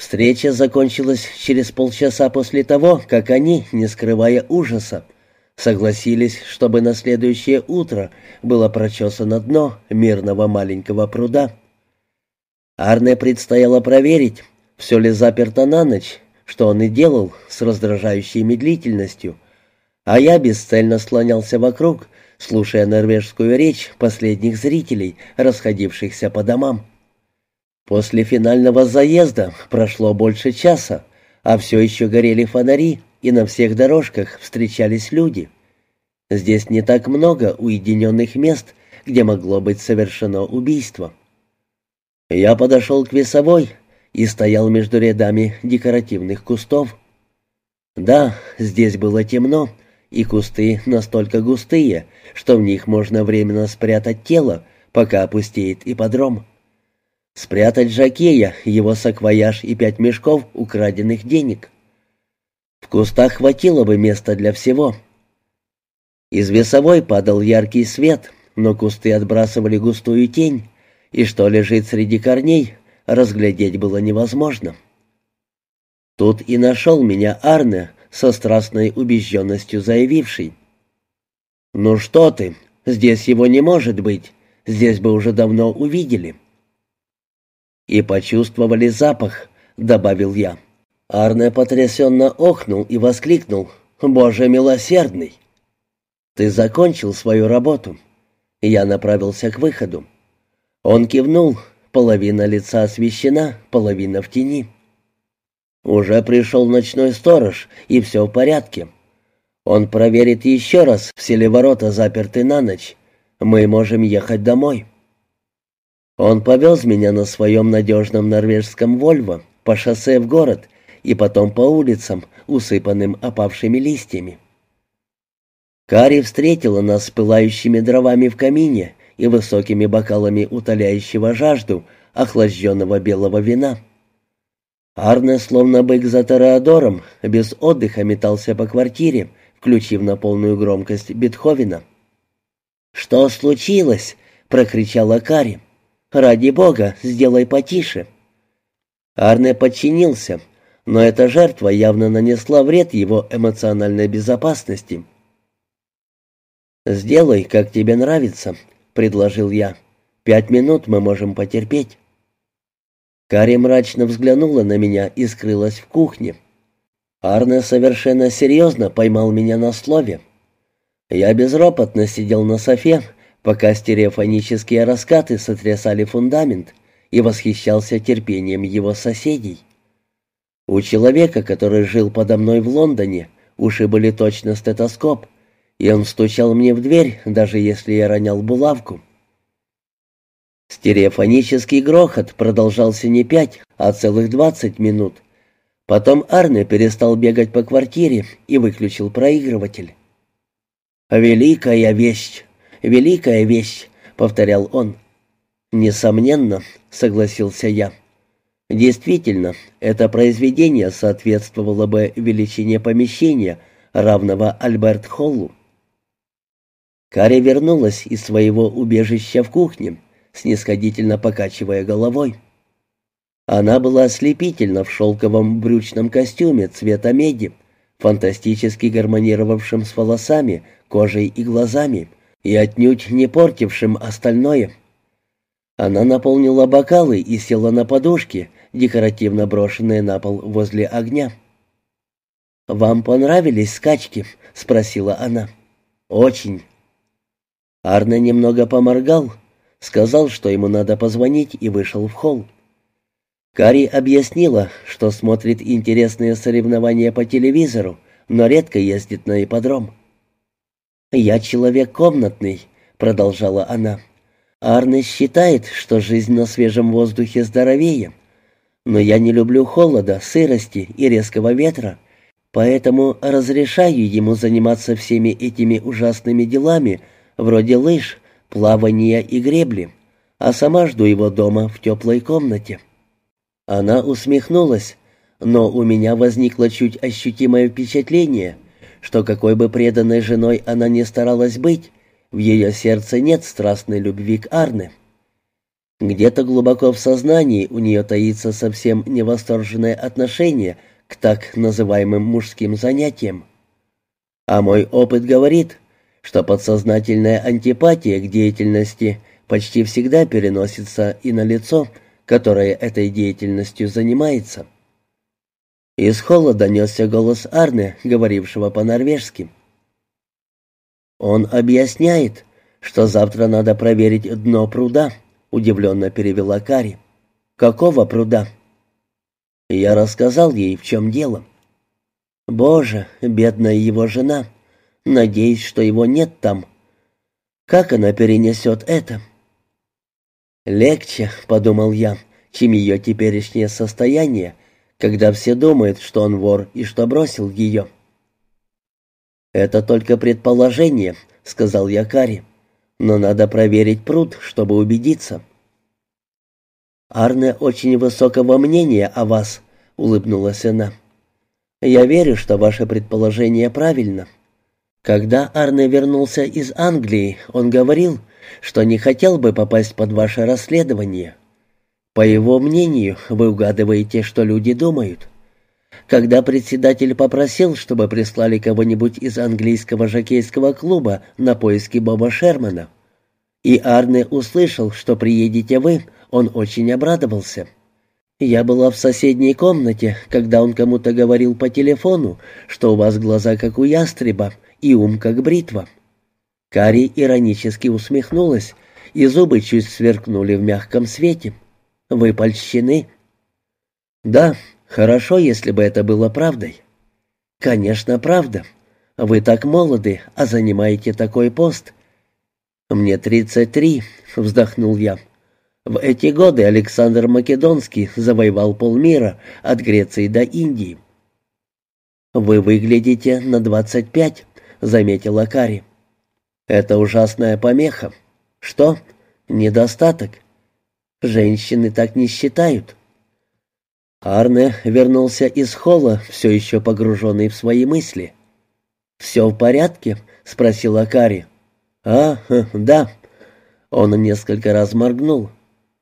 Встреча закончилась через полчаса после того, как они, не скрывая ужаса, согласились, чтобы на следующее утро было прочесано дно мирного маленького пруда. Арне предстояло проверить, все ли заперто на ночь, что он и делал с раздражающей медлительностью, а я бесцельно слонялся вокруг, слушая норвежскую речь последних зрителей, расходившихся по домам. После финального заезда прошло больше часа, а все еще горели фонари, и на всех дорожках встречались люди. Здесь не так много уединенных мест, где могло быть совершено убийство. Я подошел к весовой и стоял между рядами декоративных кустов. Да, здесь было темно, и кусты настолько густые, что в них можно временно спрятать тело, пока опустеет ипподром. Спрятать Жакея, его саквояж и пять мешков украденных денег. В кустах хватило бы места для всего. Из весовой падал яркий свет, но кусты отбрасывали густую тень, и что лежит среди корней, разглядеть было невозможно. Тут и нашел меня Арне, со страстной убежденностью заявивший. «Ну что ты, здесь его не может быть, здесь бы уже давно увидели» и почувствовали запах», — добавил я. Арне потрясенно охнул и воскликнул. «Боже милосердный!» «Ты закончил свою работу». Я направился к выходу. Он кивнул, половина лица освещена, половина в тени. «Уже пришел ночной сторож, и все в порядке. Он проверит еще раз, все ли ворота заперты на ночь. Мы можем ехать домой». Он повез меня на своем надежном норвежском «Вольво» по шоссе в город и потом по улицам, усыпанным опавшими листьями. Кари встретила нас с пылающими дровами в камине и высокими бокалами утоляющего жажду охлажденного белого вина. Арне, словно бык за Тореадором, без отдыха метался по квартире, включив на полную громкость Бетховена. «Что случилось?» — прокричала Кари. «Ради бога, сделай потише». Арне подчинился, но эта жертва явно нанесла вред его эмоциональной безопасности. «Сделай, как тебе нравится», — предложил я. «Пять минут мы можем потерпеть». Кари мрачно взглянула на меня и скрылась в кухне. Арне совершенно серьезно поймал меня на слове. Я безропотно сидел на софе, пока стереофонические раскаты сотрясали фундамент, и восхищался терпением его соседей. У человека, который жил подо мной в Лондоне, уши были точно стетоскоп, и он стучал мне в дверь, даже если я ронял булавку. Стереофонический грохот продолжался не пять, а целых двадцать минут. Потом Арне перестал бегать по квартире и выключил проигрыватель. «Великая вещь!» Великая вещь», — повторял он. «Несомненно», — согласился я. «Действительно, это произведение соответствовало бы величине помещения, равного Альберт-Холлу». Карри вернулась из своего убежища в кухне, снисходительно покачивая головой. Она была ослепительна в шелковом брючном костюме цвета меди, фантастически гармонировавшем с волосами, кожей и глазами — и отнюдь не портившим остальное. Она наполнила бокалы и села на подушки, декоративно брошенные на пол возле огня. «Вам понравились скачки?» — спросила она. «Очень». Арне немного поморгал, сказал, что ему надо позвонить, и вышел в холл. Кари объяснила, что смотрит интересные соревнования по телевизору, но редко ездит на ипподром. «Я человек комнатный», — продолжала она. «Арне считает, что жизнь на свежем воздухе здоровее. Но я не люблю холода, сырости и резкого ветра, поэтому разрешаю ему заниматься всеми этими ужасными делами, вроде лыж, плавания и гребли, а сама жду его дома в теплой комнате». Она усмехнулась, но у меня возникло чуть ощутимое впечатление — что какой бы преданной женой она ни старалась быть, в ее сердце нет страстной любви к Арне. Где-то глубоко в сознании у нее таится совсем невосторженное отношение к так называемым мужским занятиям. А мой опыт говорит, что подсознательная антипатия к деятельности почти всегда переносится и на лицо, которое этой деятельностью занимается. Из холла донесся голос Арне, говорившего по-норвежски. «Он объясняет, что завтра надо проверить дно пруда», — удивленно перевела Кари. «Какого пруда?» Я рассказал ей, в чем дело. «Боже, бедная его жена. Надеюсь, что его нет там. Как она перенесет это?» «Легче», — подумал я, — «чем ее теперешнее состояние, когда все думают, что он вор и что бросил ее». «Это только предположение», — сказал я Кари. «Но надо проверить пруд, чтобы убедиться». «Арне очень высокого мнения о вас», — улыбнулась она. «Я верю, что ваше предположение правильно. Когда Арне вернулся из Англии, он говорил, что не хотел бы попасть под ваше расследование. По его мнению, вы угадываете, что люди думают. Когда председатель попросил, чтобы прислали кого-нибудь из английского жокейского клуба на поиски Боба Шермана, и Арне услышал, что приедете вы, он очень обрадовался. Я была в соседней комнате, когда он кому-то говорил по телефону, что у вас глаза как у ястреба и ум как бритва. Кари иронически усмехнулась, и зубы чуть сверкнули в мягком свете. «Вы польщены?» «Да, хорошо, если бы это было правдой». «Конечно, правда. Вы так молоды, а занимаете такой пост». «Мне тридцать три», — вздохнул я. «В эти годы Александр Македонский завоевал полмира от Греции до Индии». «Вы выглядите на двадцать пять», — заметила Кари. Это ужасная помеха. Что? Недостаток. Женщины так не считают. Арне вернулся из холла, все еще погруженный в свои мысли. «Все в порядке?» — спросила Кари. «А, да». Он несколько раз моргнул.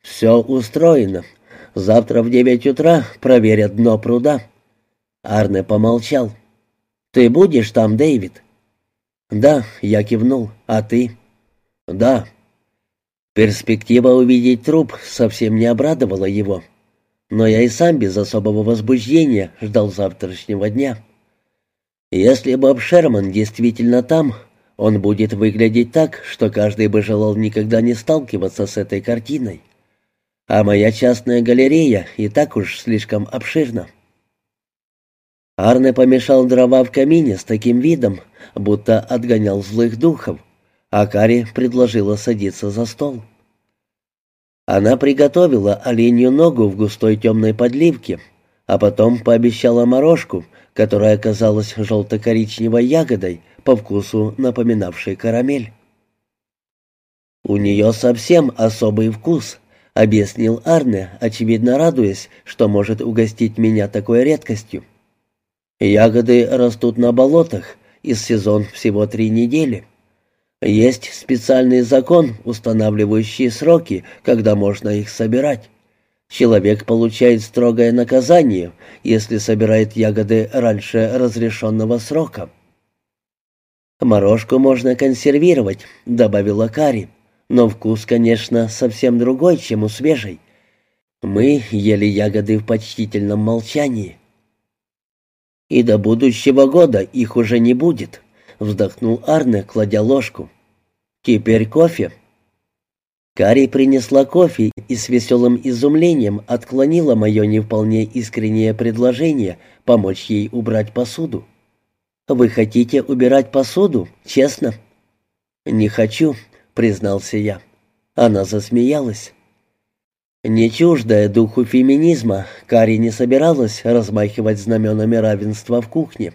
«Все устроено. Завтра в девять утра проверят дно пруда». Арне помолчал. «Ты будешь там, Дэвид?» «Да», — я кивнул. «А ты?» «Да». Перспектива увидеть труп совсем не обрадовала его. Но я и сам без особого возбуждения ждал завтрашнего дня. Если Боб Шерман действительно там, он будет выглядеть так, что каждый бы желал никогда не сталкиваться с этой картиной. А моя частная галерея и так уж слишком обширна. Арне помешал дрова в камине с таким видом, будто отгонял злых духов, а Кари предложила садиться за стол. Она приготовила оленью ногу в густой темной подливке, а потом пообещала морожку, которая оказалась желто-коричневой ягодой, по вкусу напоминавшей карамель. «У нее совсем особый вкус», — объяснил Арне, очевидно радуясь, что может угостить меня такой редкостью. Ягоды растут на болотах, и сезон всего три недели. Есть специальный закон, устанавливающий сроки, когда можно их собирать. Человек получает строгое наказание, если собирает ягоды раньше разрешенного срока. «Морожку можно консервировать», — добавила Кари, «но вкус, конечно, совсем другой, чем у свежей. Мы ели ягоды в почтительном молчании» и до будущего года их уже не будет», — вздохнул Арне, кладя ложку. «Теперь кофе». Кари принесла кофе и с веселым изумлением отклонила мое не вполне искреннее предложение помочь ей убрать посуду. «Вы хотите убирать посуду, честно?» «Не хочу», — признался я. Она засмеялась. Не чуждая духу феминизма, Кари не собиралась размахивать знаменами равенства в кухне.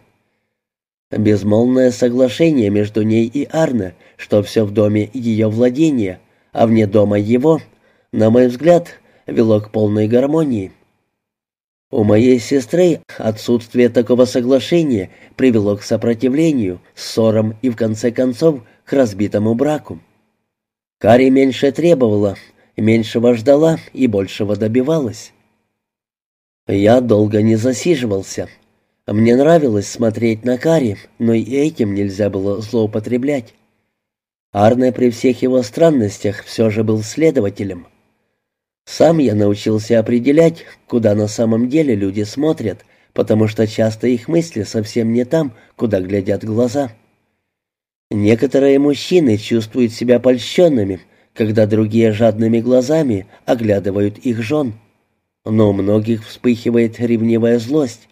Безмолвное соглашение между ней и Арне, что все в доме ее владения, а вне дома его, на мой взгляд, вело к полной гармонии. У моей сестры отсутствие такого соглашения привело к сопротивлению, ссорам и, в конце концов, к разбитому браку. Кари меньше требовала, меньшего ждала и большего добивалась. Я долго не засиживался. Мне нравилось смотреть на Кари, но и этим нельзя было злоупотреблять. Арне при всех его странностях все же был следователем. Сам я научился определять, куда на самом деле люди смотрят, потому что часто их мысли совсем не там, куда глядят глаза. Некоторые мужчины чувствуют себя польщенными, когда другие жадными глазами оглядывают их жен но у многих вспыхивает ревнивая злость.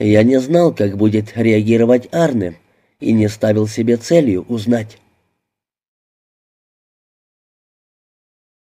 Я не знал, как будет реагировать Арне, и не ставил себе целью узнать.